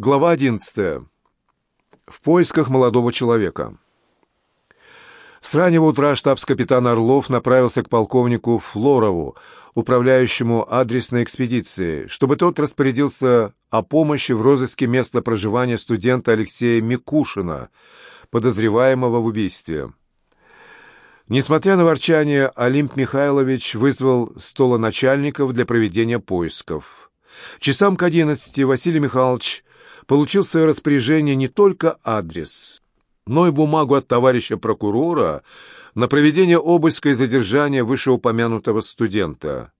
Глава 11. В поисках молодого человека. С раннего утра штабс-капитан Орлов направился к полковнику Флорову, управляющему адресной экспедицией, чтобы тот распорядился о помощи в розыске места проживания студента Алексея Микушина, подозреваемого в убийстве. Несмотря на ворчание, Олимп Михайлович вызвал столоначальников для проведения поисков. Часам к одиннадцати Василий Михайлович получил в свое распоряжение не только адрес, но и бумагу от товарища прокурора на проведение обыска и задержания вышеупомянутого студента.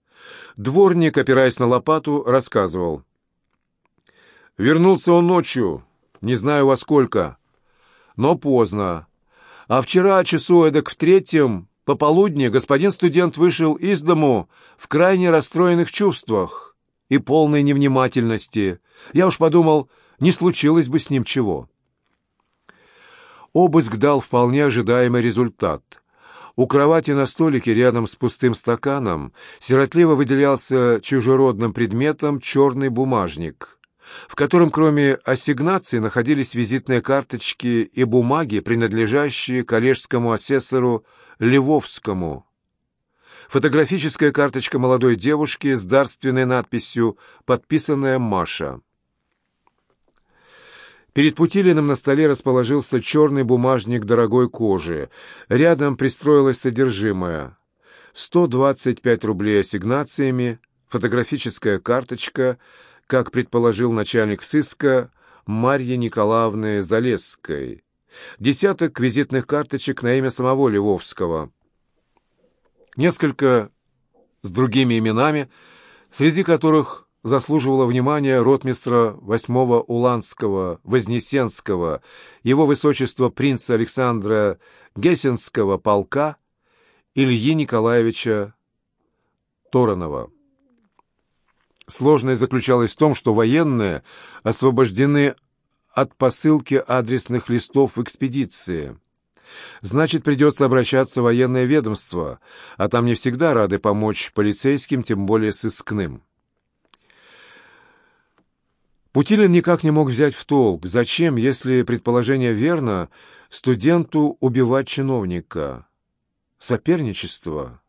Дворник, опираясь на лопату, рассказывал. «Вернулся он ночью, не знаю во сколько, но поздно. А вчера часу эдак в третьем пополудни господин студент вышел из дому в крайне расстроенных чувствах и полной невнимательности. Я уж подумал, не случилось бы с ним чего. Обыск дал вполне ожидаемый результат. У кровати на столике рядом с пустым стаканом сиротливо выделялся чужеродным предметом черный бумажник, в котором кроме ассигнаций находились визитные карточки и бумаги, принадлежащие коллежскому асессору Львовскому. Фотографическая карточка молодой девушки с дарственной надписью «Подписанная Маша». Перед Путилиным на столе расположился черный бумажник дорогой кожи. Рядом пристроилось содержимое. 125 рублей ассигнациями, фотографическая карточка, как предположил начальник сыска Марьи Николаевны Залесской. Десяток визитных карточек на имя самого Львовского. Несколько с другими именами, среди которых заслуживало внимания ротмистра восьмого Уланского, Вознесенского, его высочества принца Александра Гессенского полка Ильи Николаевича Торонова. Сложность заключалась в том, что военные освобождены от посылки адресных листов в экспедиции. Значит, придется обращаться в военное ведомство, а там не всегда рады помочь полицейским, тем более сыскным. Путилин никак не мог взять в толк, зачем, если предположение верно, студенту убивать чиновника. Соперничество?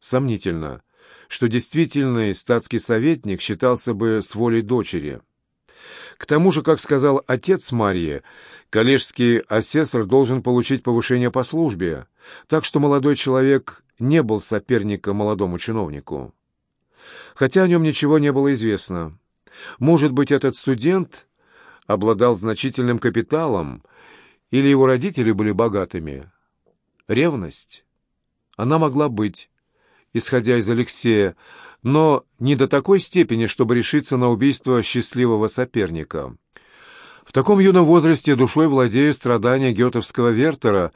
Сомнительно, что действительный статский советник считался бы с волей дочери. К тому же, как сказал отец Марьи, коллежский асессор должен получить повышение по службе, так что молодой человек не был соперником молодому чиновнику. Хотя о нем ничего не было известно. Может быть, этот студент обладал значительным капиталом, или его родители были богатыми. Ревность? Она могла быть, исходя из Алексея, но не до такой степени, чтобы решиться на убийство счастливого соперника. В таком юном возрасте душой владеют страдания гетовского Вертера.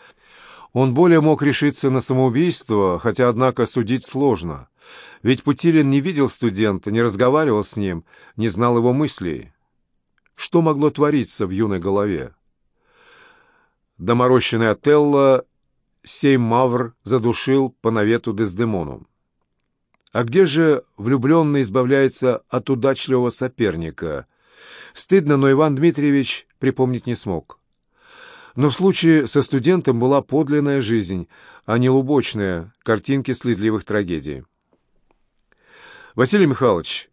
Он более мог решиться на самоубийство, хотя, однако, судить сложно. Ведь Путилин не видел студента, не разговаривал с ним, не знал его мыслей. Что могло твориться в юной голове? Доморощенный Отелло сей мавр задушил по навету Дездемону. А где же влюбленный избавляется от удачливого соперника? Стыдно, но Иван Дмитриевич припомнить не смог. Но в случае со студентом была подлинная жизнь, а не лубочная картинки слезливых трагедий. «Василий Михайлович,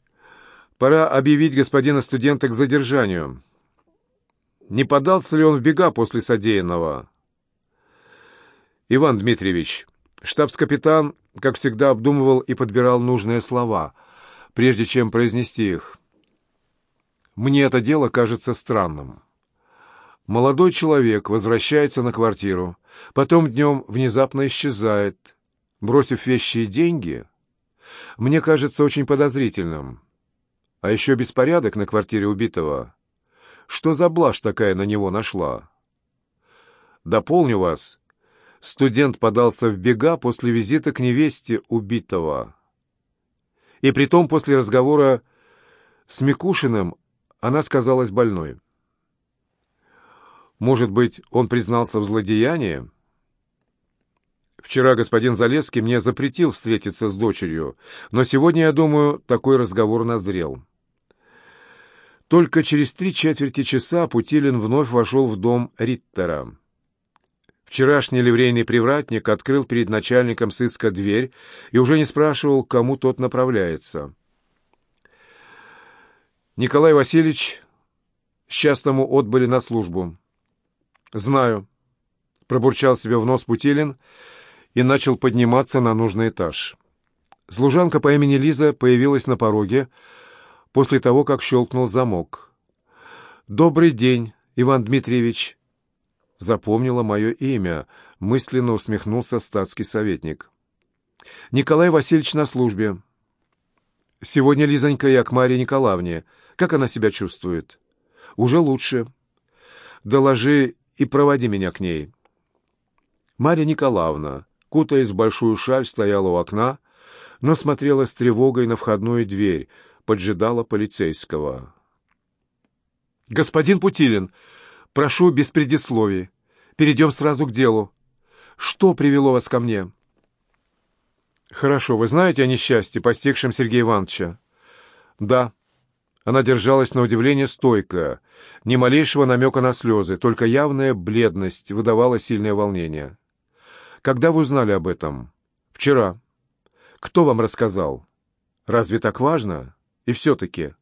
пора объявить господина студента к задержанию. Не подался ли он в бега после содеянного?» «Иван Дмитриевич, штабс-капитан, как всегда, обдумывал и подбирал нужные слова, прежде чем произнести их. Мне это дело кажется странным. Молодой человек возвращается на квартиру, потом днем внезапно исчезает, бросив вещи и деньги — мне кажется очень подозрительным. А еще беспорядок на квартире убитого. Что за блажь такая на него нашла? Дополню вас. Студент подался в бега после визита к невесте убитого. И притом после разговора с Микушиным она сказалась больной. Может быть, он признался в злодеянии? Вчера господин Залесский мне запретил встретиться с дочерью, но сегодня, я думаю, такой разговор назрел. Только через три четверти часа Путилин вновь вошел в дом Риттера. Вчерашний ливрейный привратник открыл перед начальником сыска дверь и уже не спрашивал, к кому тот направляется. Николай Васильевич сейчас отбыли на службу. «Знаю», — пробурчал себе в нос Путилин и начал подниматься на нужный этаж. Служанка по имени Лиза появилась на пороге после того, как щелкнул замок. «Добрый день, Иван Дмитриевич!» Запомнила мое имя, мысленно усмехнулся статский советник. «Николай Васильевич на службе. Сегодня Лизонька я к Марье Николаевне. Как она себя чувствует?» «Уже лучше. Доложи и проводи меня к ней». Марья Николаевна, кутаясь в большую шаль, стояла у окна, но смотрела с тревогой на входную дверь, поджидала полицейского. «Господин Путилин, прошу без предисловий. Перейдем сразу к делу. Что привело вас ко мне?» «Хорошо, вы знаете о несчастье, постигшем Сергея Ивановича?» «Да». Она держалась на удивление стойко, ни малейшего намека на слезы, только явная бледность выдавала сильное волнение. «Когда вы узнали об этом?» «Вчера». Кто вам рассказал? Разве так важно? И все-таки...»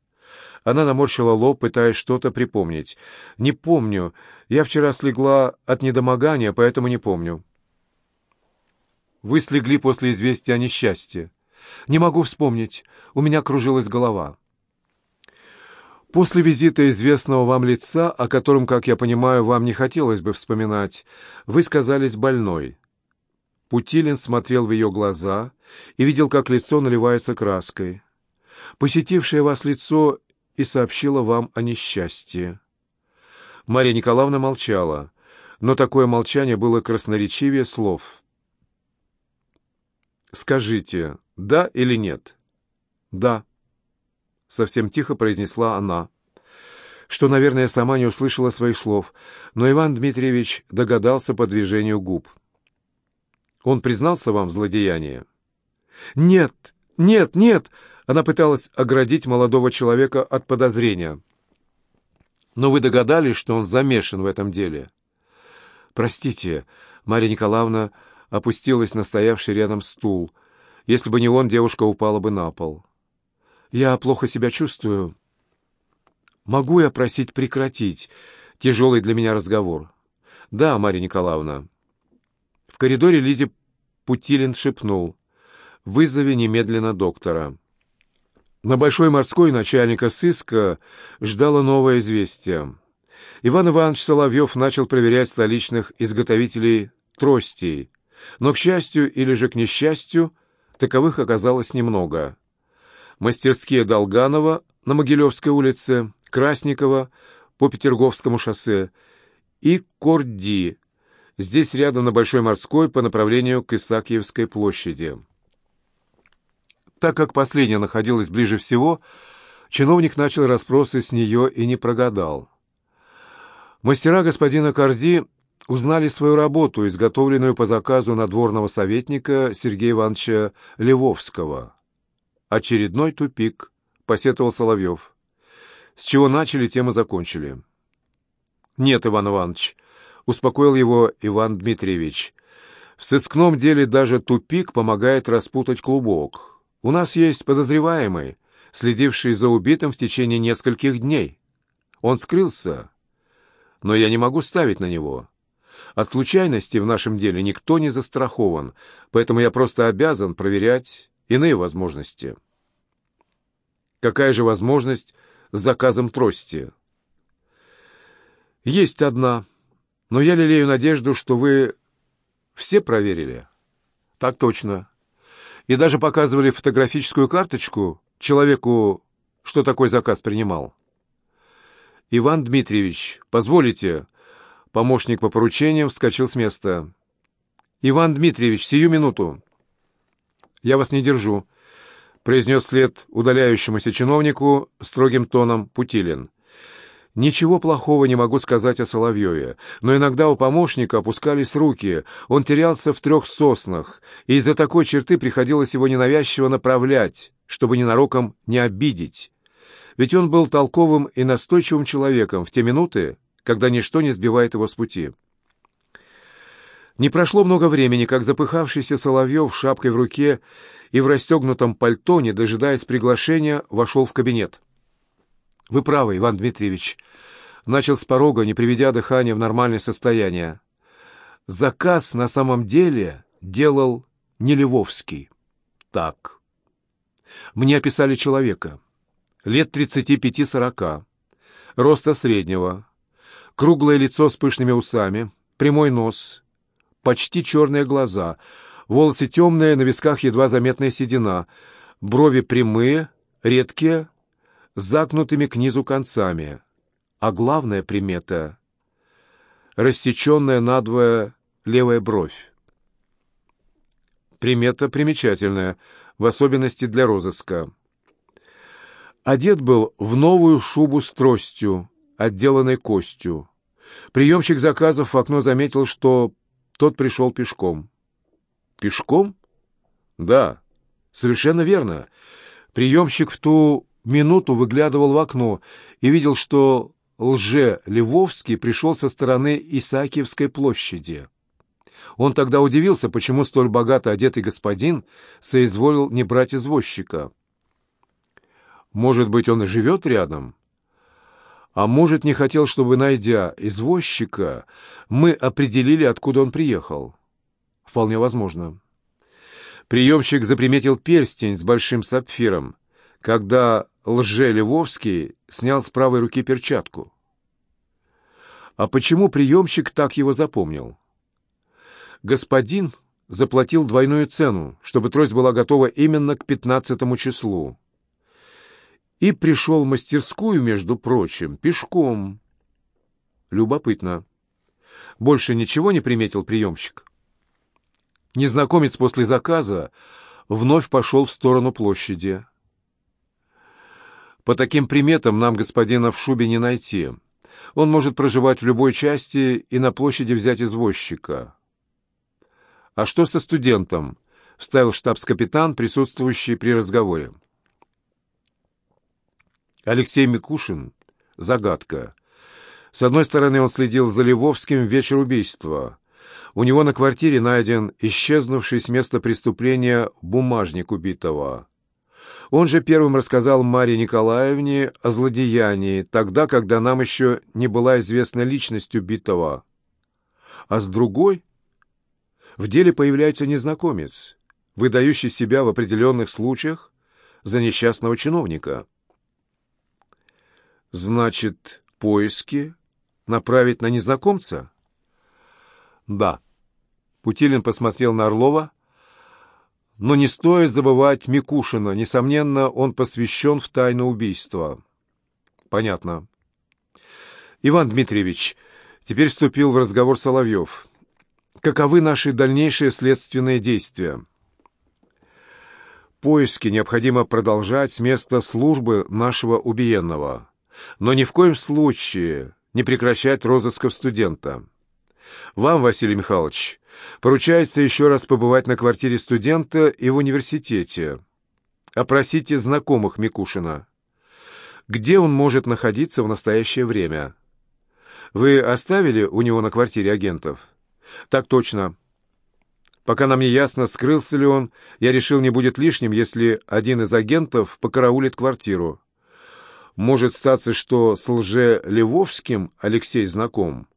Она наморщила лоб, пытаясь что-то припомнить. «Не помню. Я вчера слегла от недомогания, поэтому не помню». «Вы слегли после известия о несчастье. Не могу вспомнить. У меня кружилась голова». «После визита известного вам лица, о котором, как я понимаю, вам не хотелось бы вспоминать, вы сказались больной». Путилин смотрел в ее глаза и видел, как лицо наливается краской. Посетившее вас лицо и сообщило вам о несчастье. Мария Николаевна молчала, но такое молчание было красноречивее слов. «Скажите, да или нет?» «Да», — совсем тихо произнесла она, что, наверное, сама не услышала своих слов, но Иван Дмитриевич догадался по движению губ. Он признался вам в злодеянии? Нет, нет, нет! Она пыталась оградить молодого человека от подозрения. Но вы догадались, что он замешан в этом деле? Простите, Марья Николаевна опустилась на стоявший рядом стул. Если бы не он, девушка упала бы на пол. Я плохо себя чувствую. Могу я просить прекратить тяжелый для меня разговор? Да, Марья Николаевна. В коридоре Лизе Путилин шепнул. «Вызови немедленно доктора». На Большой морской начальника сыска ждало новое известие. Иван Иванович Соловьев начал проверять столичных изготовителей тростей, но, к счастью или же к несчастью, таковых оказалось немного. Мастерские Долганова на Могилевской улице, Красникова по Петерговскому шоссе и Корди здесь рядом на Большой морской по направлению к Исаакиевской площади. Так как последняя находилась ближе всего, чиновник начал расспросы с нее и не прогадал. Мастера господина Корди узнали свою работу, изготовленную по заказу надворного советника Сергея Ивановича Левовского. «Очередной тупик», — посетовал Соловьев. «С чего начали, тем и закончили». «Нет, Иван Иванович», — успокоил его Иван Дмитриевич. «В сыскном деле даже тупик помогает распутать клубок. У нас есть подозреваемый, следивший за убитым в течение нескольких дней. Он скрылся, но я не могу ставить на него. От случайности в нашем деле никто не застрахован, поэтому я просто обязан проверять иные возможности». «Какая же возможность с заказом трости?» «Есть одна», но я лелею надежду, что вы все проверили. Так точно. И даже показывали фотографическую карточку человеку, что такой заказ принимал. Иван Дмитриевич, позволите? Помощник по поручениям вскочил с места. Иван Дмитриевич, сию минуту. Я вас не держу, произнес след удаляющемуся чиновнику строгим тоном Путилин. Ничего плохого не могу сказать о Соловьеве, но иногда у помощника опускались руки, он терялся в трех соснах, и из-за такой черты приходилось его ненавязчиво направлять, чтобы ненароком не обидеть. Ведь он был толковым и настойчивым человеком в те минуты, когда ничто не сбивает его с пути. Не прошло много времени, как запыхавшийся Соловьев шапкой в руке и в расстегнутом пальто, не дожидаясь приглашения, вошел в кабинет. «Вы правы, Иван Дмитриевич», — начал с порога, не приведя дыхание в нормальное состояние. «Заказ на самом деле делал не Львовский. Так. Мне описали человека. Лет 35-40, роста среднего, круглое лицо с пышными усами, прямой нос, почти черные глаза, волосы темные, на висках едва заметная седина, брови прямые, редкие, загнутыми к низу концами. А главная примета — рассеченная надвое левая бровь. Примета примечательная, в особенности для розыска. Одет был в новую шубу с тростью, отделанной костью. Приемщик заказов в окно заметил, что тот пришел пешком. Пешком? Да, совершенно верно. Приемщик в ту минуту выглядывал в окно и видел, что лже-Львовский пришел со стороны Исаакиевской площади. Он тогда удивился, почему столь богато одетый господин соизволил не брать извозчика. Может быть, он и живет рядом? А может, не хотел, чтобы, найдя извозчика, мы определили, откуда он приехал? Вполне возможно. Приемщик заприметил перстень с большим сапфиром, когда лже-Львовский снял с правой руки перчатку. А почему приемщик так его запомнил? Господин заплатил двойную цену, чтобы трость была готова именно к пятнадцатому числу. И пришел в мастерскую, между прочим, пешком. Любопытно. Больше ничего не приметил приемщик? Незнакомец после заказа вновь пошел в сторону площади. По таким приметам нам господина в шубе не найти. Он может проживать в любой части и на площади взять извозчика. «А что со студентом?» — вставил штабс-капитан, присутствующий при разговоре. Алексей Микушин — загадка. С одной стороны, он следил за Львовским в вечер убийства. У него на квартире найден исчезнувший с места преступления бумажник убитого. Он же первым рассказал Марье Николаевне о злодеянии, тогда, когда нам еще не была известна личность убитого. А с другой в деле появляется незнакомец, выдающий себя в определенных случаях за несчастного чиновника. Значит, поиски направить на незнакомца? Да. Путилин посмотрел на Орлова, но не стоит забывать Микушина. Несомненно, он посвящен в тайну убийства. Понятно. Иван Дмитриевич, теперь вступил в разговор Соловьев каковы наши дальнейшие следственные действия. Поиски необходимо продолжать с места службы нашего убиенного, но ни в коем случае не прекращать розысков студента. Вам, Василий Михайлович, поручается еще раз побывать на квартире студента и в университете. Опросите знакомых Микушина. Где он может находиться в настоящее время? Вы оставили у него на квартире агентов? «Так точно. Пока нам не ясно, скрылся ли он, я решил, не будет лишним, если один из агентов покараулит квартиру. Может статься, что с лже-Левовским Алексей знаком.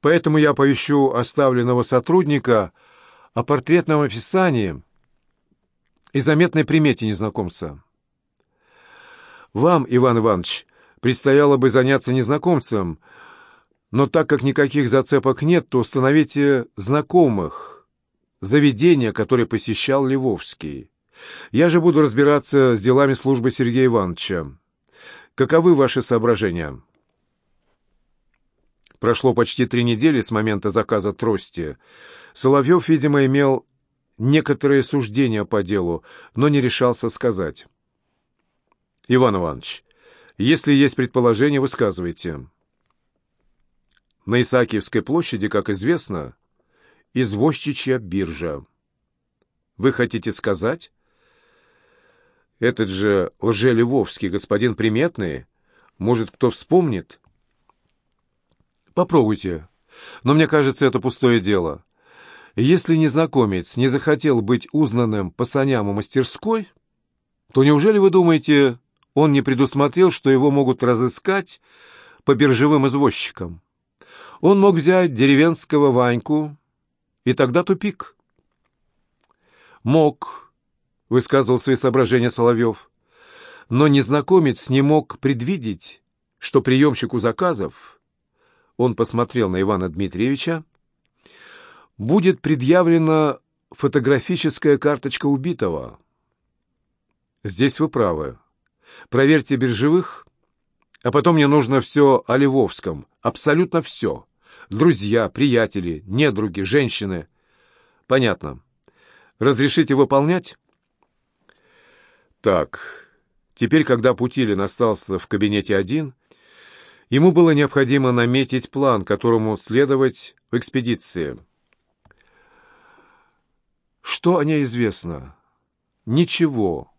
Поэтому я повещу оставленного сотрудника о портретном описании и заметной примете незнакомца. Вам, Иван Иванович, предстояло бы заняться незнакомцем, но так как никаких зацепок нет, то установите знакомых, заведения, которые посещал Львовский. Я же буду разбираться с делами службы Сергея Ивановича. Каковы ваши соображения? Прошло почти три недели с момента заказа трости. Соловьев, видимо, имел некоторые суждения по делу, но не решался сказать. «Иван Иванович, если есть предположение, высказывайте». На Исаакиевской площади, как известно, извозчичья биржа. Вы хотите сказать? Этот же лже-львовский господин приметный, может, кто вспомнит? Попробуйте. Но мне кажется, это пустое дело. Если незнакомец не захотел быть узнанным по саням у мастерской, то неужели вы думаете, он не предусмотрел, что его могут разыскать по биржевым извозчикам? Он мог взять деревенского Ваньку, и тогда тупик. Мог, высказывал свои соображения Соловьев, но незнакомец не мог предвидеть, что приемщику заказов, он посмотрел на Ивана Дмитриевича, будет предъявлена фотографическая карточка убитого. Здесь вы правы. Проверьте биржевых, а потом мне нужно все о Львовском, абсолютно все. Друзья, приятели, недруги, женщины. Понятно. Разрешите выполнять? Так, теперь, когда Путилин остался в кабинете один, ему было необходимо наметить план, которому следовать в экспедиции. Что о ней известно? Ничего.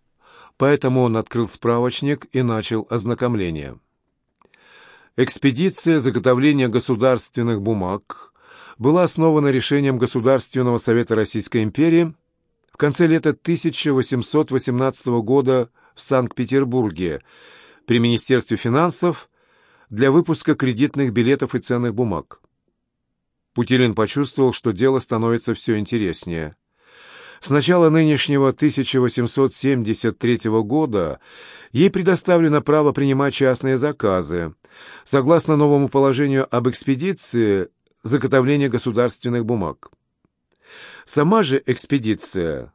Поэтому он открыл справочник и начал ознакомление. Экспедиция заготовления государственных бумаг была основана решением Государственного совета Российской империи в конце лета 1818 года в Санкт-Петербурге при Министерстве финансов для выпуска кредитных билетов и ценных бумаг. Путилин почувствовал, что дело становится все интереснее. С начала нынешнего 1873 года ей предоставлено право принимать частные заказы, согласно новому положению об экспедиции заготовления государственных бумаг. Сама же экспедиция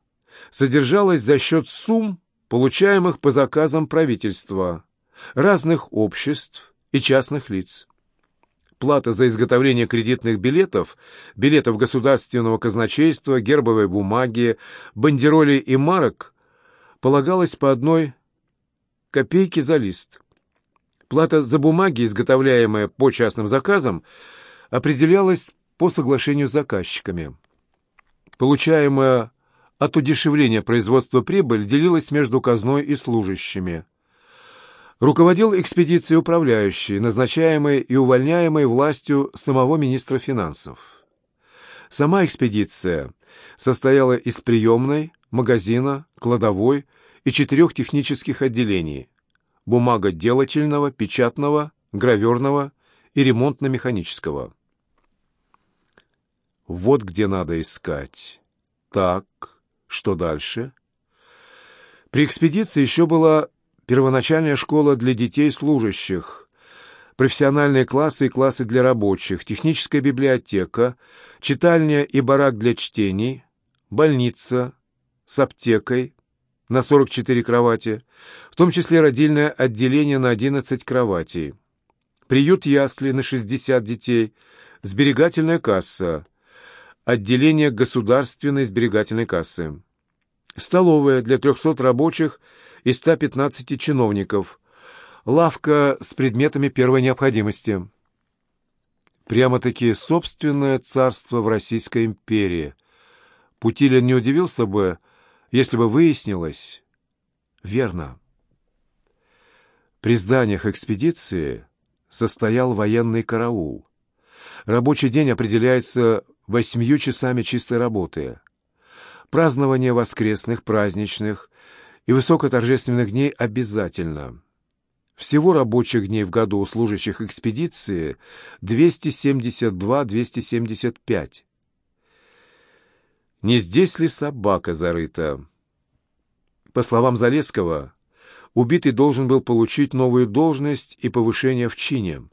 содержалась за счет сумм, получаемых по заказам правительства, разных обществ и частных лиц. Плата за изготовление кредитных билетов, билетов государственного казначейства, гербовой бумаги, бандеролей и марок полагалась по одной копейке за лист. Плата за бумаги, изготовляемые по частным заказам, определялась по соглашению с заказчиками. Получаемая от удешевления производства прибыль делилась между казной и служащими. Руководил экспедицией управляющий, назначаемый и увольняемый властью самого министра финансов. Сама экспедиция состояла из приемной, магазина, кладовой и четырех технических отделений – бумагоделательного, печатного, граверного и ремонтно-механического. Вот где надо искать. Так, что дальше? При экспедиции еще была первоначальная школа для детей служащих, профессиональные классы и классы для рабочих, техническая библиотека, читальня и барак для чтений, больница с аптекой на 44 кровати, в том числе родильное отделение на 11 кроватей, приют ясли на 60 детей, сберегательная касса, отделение государственной сберегательной кассы, столовая для 300 рабочих и 115 чиновников, лавка с предметами первой необходимости. Прямо-таки собственное царство в Российской империи. Путилин не удивился бы, если бы выяснилось... Верно. При зданиях экспедиции состоял военный караул. Рабочий день определяется восьмью часами чистой работы. Празднование воскресных, праздничных и высокоторжественных дней обязательно. Всего рабочих дней в году у служащих экспедиции 272-275. Не здесь ли собака зарыта? По словам Залесского, убитый должен был получить новую должность и повышение в чине.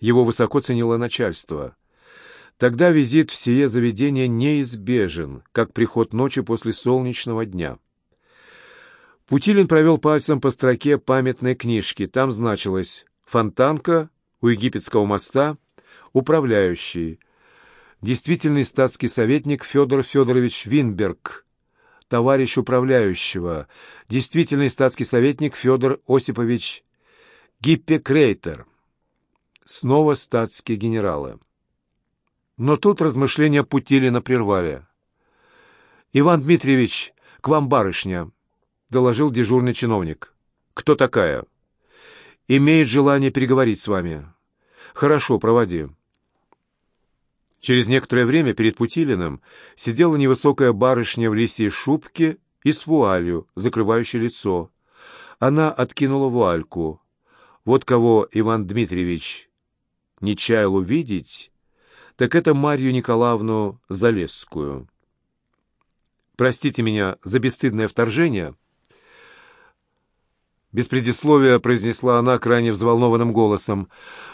Его высоко ценило начальство. Тогда визит в сие заведение неизбежен, как приход ночи после солнечного дня. Путилин провел пальцем по строке памятной книжки. Там значилось «Фонтанка у египетского моста, управляющий, действительный статский советник Федор Федорович Винберг, товарищ управляющего, действительный статский советник Федор Осипович Гиппекрейтер». Снова статские генералы. Но тут размышления Путилина прервали. «Иван Дмитриевич, к вам барышня». Доложил дежурный чиновник. «Кто такая?» «Имеет желание переговорить с вами». «Хорошо, проводи». Через некоторое время перед Путилиным сидела невысокая барышня в лисьей шубке и с вуалью, закрывающей лицо. Она откинула вуальку. Вот кого Иван Дмитриевич не чаял увидеть, так это Марью Николаевну Залесскую. «Простите меня за бесстыдное вторжение», без предисловия произнесла она крайне взволнованным голосом.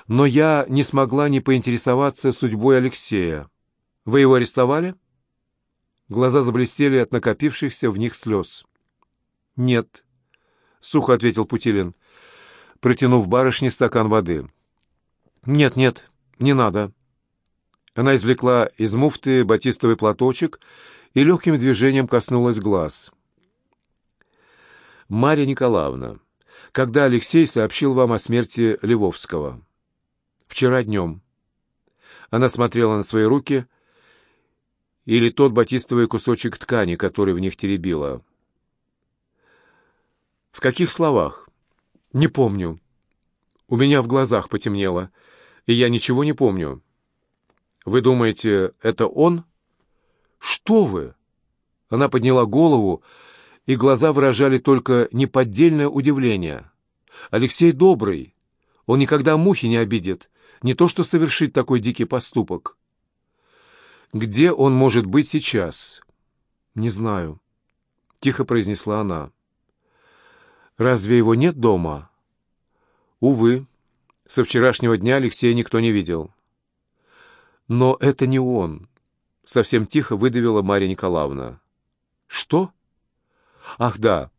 «Но я не смогла не поинтересоваться судьбой Алексея. Вы его арестовали?» Глаза заблестели от накопившихся в них слез. «Нет», — сухо ответил Путилин, протянув барышне стакан воды. «Нет, нет, не надо». Она извлекла из муфты батистовый платочек и легким движением коснулась глаз. «Марья Николаевна, когда Алексей сообщил вам о смерти Левовского?» «Вчера днем». Она смотрела на свои руки или тот батистовый кусочек ткани, который в них теребила. «В каких словах?» «Не помню. У меня в глазах потемнело, и я ничего не помню». «Вы думаете, это он?» «Что вы?» Она подняла голову, и глаза выражали только неподдельное удивление. «Алексей добрый. Он никогда мухи не обидит, не то что совершить такой дикий поступок». «Где он может быть сейчас?» «Не знаю», — тихо произнесла она. «Разве его нет дома?» «Увы, со вчерашнего дня Алексея никто не видел». «Но это не он», — совсем тихо выдавила Марья Николаевна. «Что?» «Ах, да.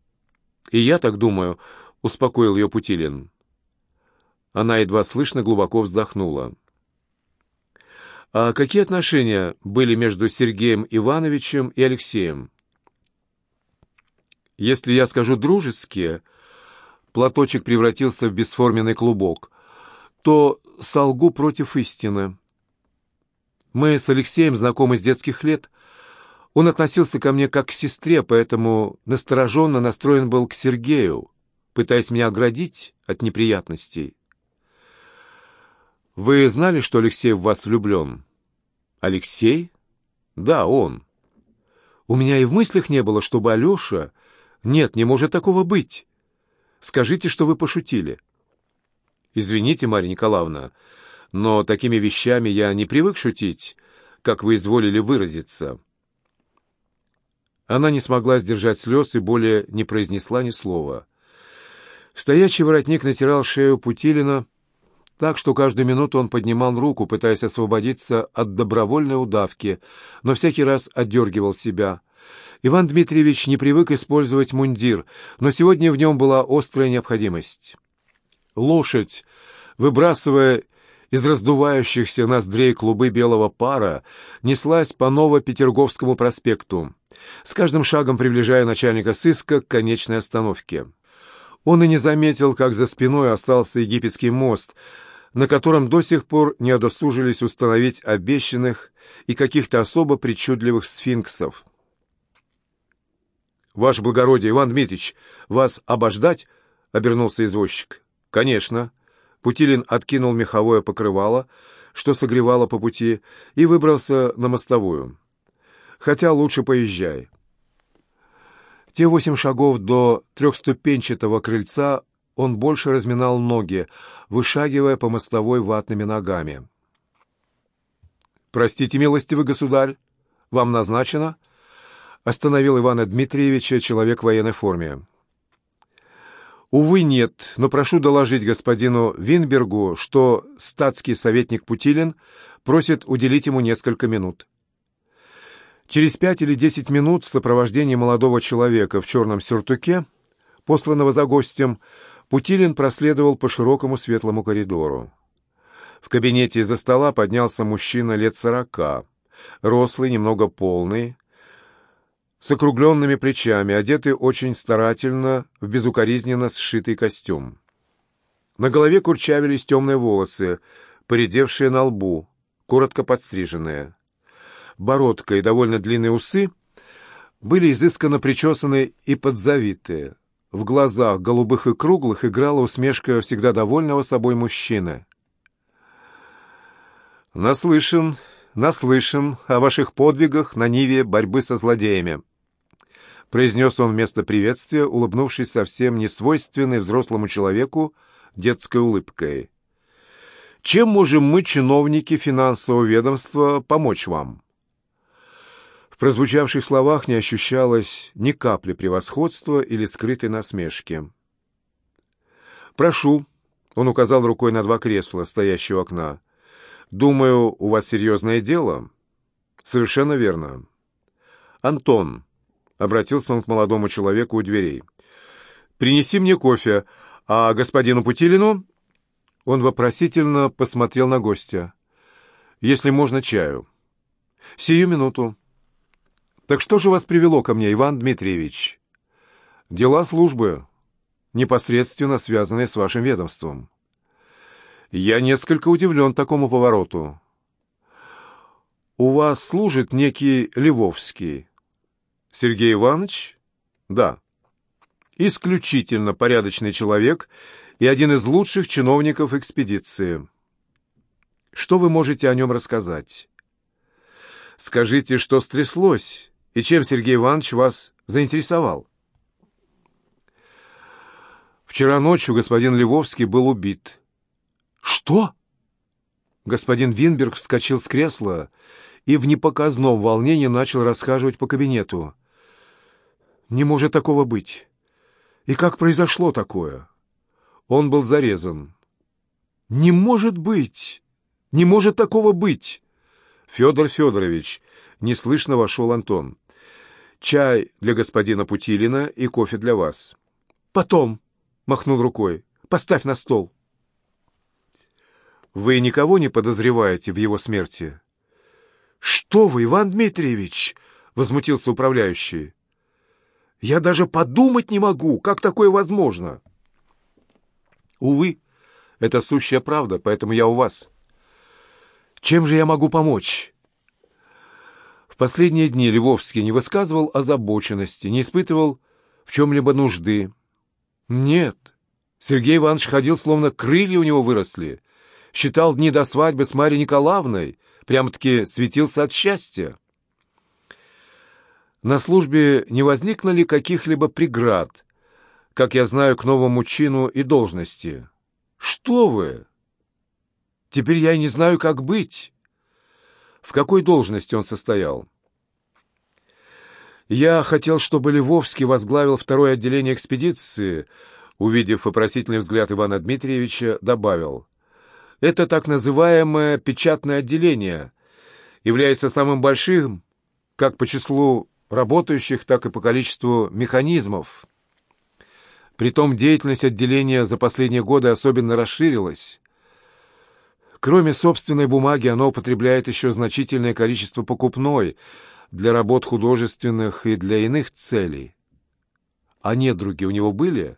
И я так думаю», — успокоил ее Путилин. Она едва слышно глубоко вздохнула. «А какие отношения были между Сергеем Ивановичем и Алексеем?» «Если я скажу дружеские», платочек превратился в бесформенный клубок, то солгу против истины. Мы с Алексеем знакомы с детских лет. Он относился ко мне как к сестре, поэтому настороженно настроен был к Сергею, пытаясь меня оградить от неприятностей. Вы знали, что Алексей в вас влюблен? Алексей? Да, он. У меня и в мыслях не было, чтобы Алеша... Нет, не может такого быть. Скажите, что вы пошутили. Извините, Марья Николаевна, но такими вещами я не привык шутить, как вы изволили выразиться». Она не смогла сдержать слез и более не произнесла ни слова. Стоячий воротник натирал шею Путилина, так что каждую минуту он поднимал руку, пытаясь освободиться от добровольной удавки, но всякий раз отдергивал себя. Иван Дмитриевич не привык использовать мундир, но сегодня в нем была острая необходимость. Лошадь, выбрасывая из раздувающихся ноздрей клубы белого пара неслась по Ново-Петерговскому проспекту, с каждым шагом приближая начальника сыска к конечной остановке. Он и не заметил, как за спиной остался египетский мост, на котором до сих пор не одосужились установить обещанных и каких-то особо причудливых сфинксов. «Ваше благородие, Иван Дмитрич, вас обождать?» — обернулся извозчик. «Конечно». Путилин откинул меховое покрывало, что согревало по пути, и выбрался на мостовую. Хотя лучше поезжай. Те восемь шагов до трехступенчатого крыльца он больше разминал ноги, вышагивая по мостовой ватными ногами. «Простите, милостивый государь, вам назначено?» Остановил Ивана Дмитриевича человек в военной форме. «Увы, нет, но прошу доложить господину Винбергу, что статский советник Путилин просит уделить ему несколько минут». Через пять или десять минут в сопровождении молодого человека в черном сюртуке, посланного за гостем, Путилин проследовал по широкому светлому коридору. В кабинете из-за стола поднялся мужчина лет сорока, рослый, немного полный, с округленными плечами, одетый очень старательно в безукоризненно сшитый костюм. На голове курчавились темные волосы, поредевшие на лбу, коротко подстриженные. Бородка и довольно длинные усы были изысканно причесаны и подзавитые. В глазах, голубых и круглых, играла усмешка всегда довольного собой мужчины. «Наслышан, наслышан о ваших подвигах на ниве борьбы со злодеями», произнес он вместо приветствия, улыбнувшись совсем несвойственной взрослому человеку детской улыбкой. «Чем можем мы, чиновники финансового ведомства, помочь вам?» В прозвучавших словах не ощущалось ни капли превосходства или скрытой насмешки. «Прошу», — он указал рукой на два кресла, стоящие у окна. «Думаю, у вас серьезное дело?» «Совершенно верно». «Антон», — обратился он к молодому человеку у дверей, — «принеси мне кофе, а господину Путилину...» Он вопросительно посмотрел на гостя. «Если можно, чаю». «Сию минуту». «Так что же вас привело ко мне, Иван Дмитриевич?» «Дела службы, непосредственно связанные с вашим ведомством». «Я несколько удивлен такому повороту». «У вас служит некий Львовский». «Сергей Иванович?» «Да». «Исключительно порядочный человек и один из лучших чиновников экспедиции». «Что вы можете о нем рассказать?» «Скажите, что стряслось?» И чем Сергей Иванович вас заинтересовал? Вчера ночью господин Львовский был убит. Что? Господин Винберг вскочил с кресла и в непоказном волнении начал расхаживать по кабинету. Не может такого быть. И как произошло такое? Он был зарезан. Не может быть! Не может такого быть! Федор Федорович, неслышно вошел Антон. Чай для господина Путилина и кофе для вас. Потом, — махнул рукой, — поставь на стол. Вы никого не подозреваете в его смерти? Что вы, Иван Дмитриевич? — возмутился управляющий. Я даже подумать не могу, как такое возможно. Увы, это сущая правда, поэтому я у вас. Чем же я могу помочь? Последние дни Львовский не высказывал озабоченности, не испытывал в чем-либо нужды. Нет, Сергей Иванович ходил, словно крылья у него выросли. Считал дни до свадьбы с Марьей Николаевной, прямо-таки светился от счастья. На службе не возникло ли каких-либо преград, как я знаю, к новому чину и должности? Что вы? Теперь я и не знаю, как быть. В какой должности он состоял? Я хотел, чтобы Львовский возглавил второе отделение экспедиции, увидев вопросительный взгляд Ивана Дмитриевича, добавил. Это так называемое печатное отделение является самым большим как по числу работающих, так и по количеству механизмов. Притом деятельность отделения за последние годы особенно расширилась. Кроме собственной бумаги, оно употребляет еще значительное количество покупной для работ художественных и для иных целей. А недруги у него были?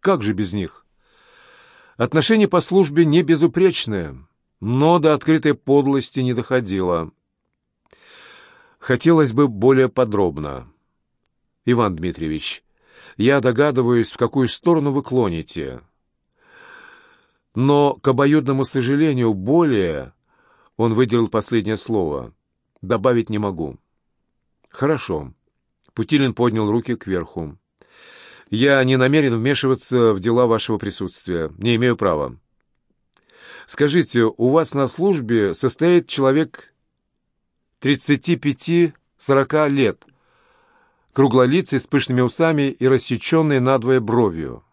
Как же без них? Отношения по службе не безупречные, но до открытой подлости не доходило. Хотелось бы более подробно. Иван Дмитриевич, я догадываюсь, в какую сторону вы клоните. Но, к обоюдному сожалению, более, он выделил последнее слово, добавить не могу. Хорошо. Путилин поднял руки кверху. Я не намерен вмешиваться в дела вашего присутствия. Не имею права. Скажите, у вас на службе состоит человек 35-40 лет, круглолицый, с пышными усами и рассеченный надвое бровью.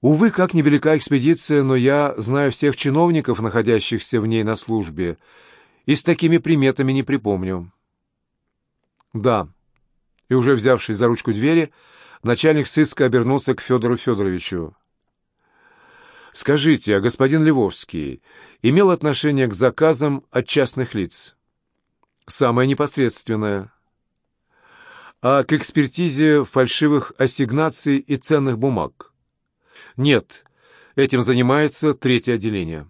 Увы, как невелика экспедиция, но я знаю всех чиновников, находящихся в ней на службе, и с такими приметами не припомню. Да. И уже взявшись за ручку двери, начальник сыска обернулся к Федору Федоровичу. «Скажите, а господин Львовский имел отношение к заказам от частных лиц?» «Самое непосредственное». «А к экспертизе фальшивых ассигнаций и ценных бумаг?» Нет, этим занимается третье отделение.